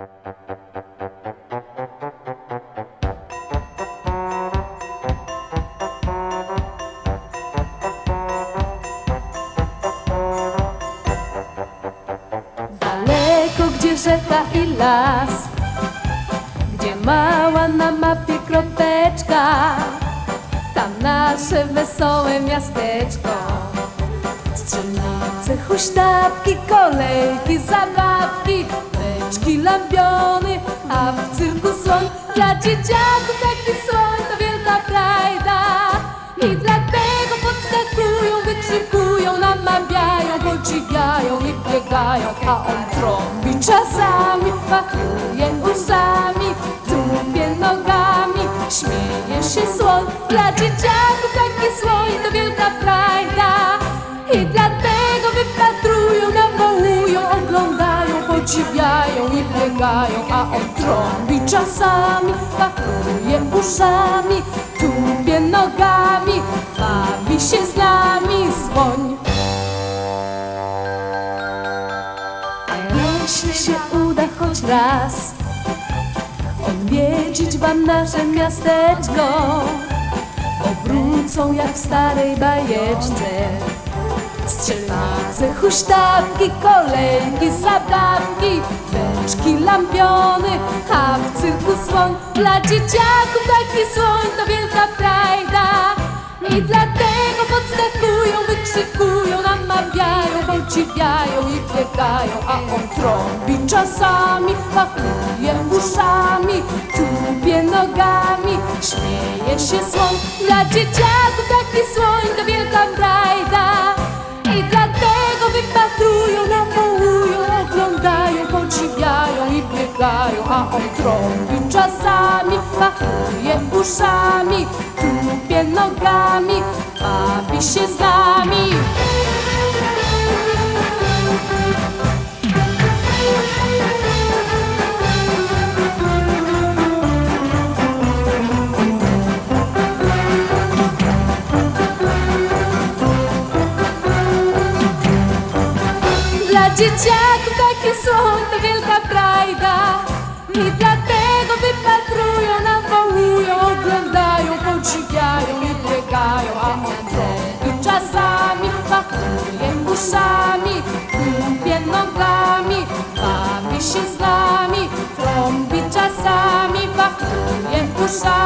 Daleko, gdzie rzeka i las Gdzie mała na mapie kropeczka Tam nasze wesołe miasteczko. Strzelnice, huśtawki, kolejki, zabawki Beczki, lampiony, a w cyrku słoń. Dla dzieciaków taki słoń to wielka frajda. I dlatego podskakują, wykrzykują, namawiają Podziwiają i biegają, a on trąbi czasami Machluje uszami, tupie nogami Śmieje się słoń, dla dzieciaków taki słoń to wielka frajda. I dlatego wypatrują, nawołują, oglądają Podziwiają a on trąbi czasami Machluje uszami, tupie nogami Bawi się z nami słoń Jeśli się uda choć raz Odwiedzić wam nasze miasteczko Powrócą jak w starej bajeczce. Strzelnice, huśtawki, kolejki, zabawki Beczki, lampiony, a w cyrku słoń. Dla dzieciaków taki słoń to wielka frajda. I dlatego podskakują, wykrzykują, namawiają Podziwiają i biegają, a on trąbi czasami Machluje uszami, tupie nogami Śmieje się słoń, dla dzieciaków taki słoń to wielka frajda machluje uszami, tupie nogami, bawi się z nami. Dla dzieciaków taki słoń to wielka frajda uszami, tupie nogami Bawi się z nami, trąbi czasami, machluje uszami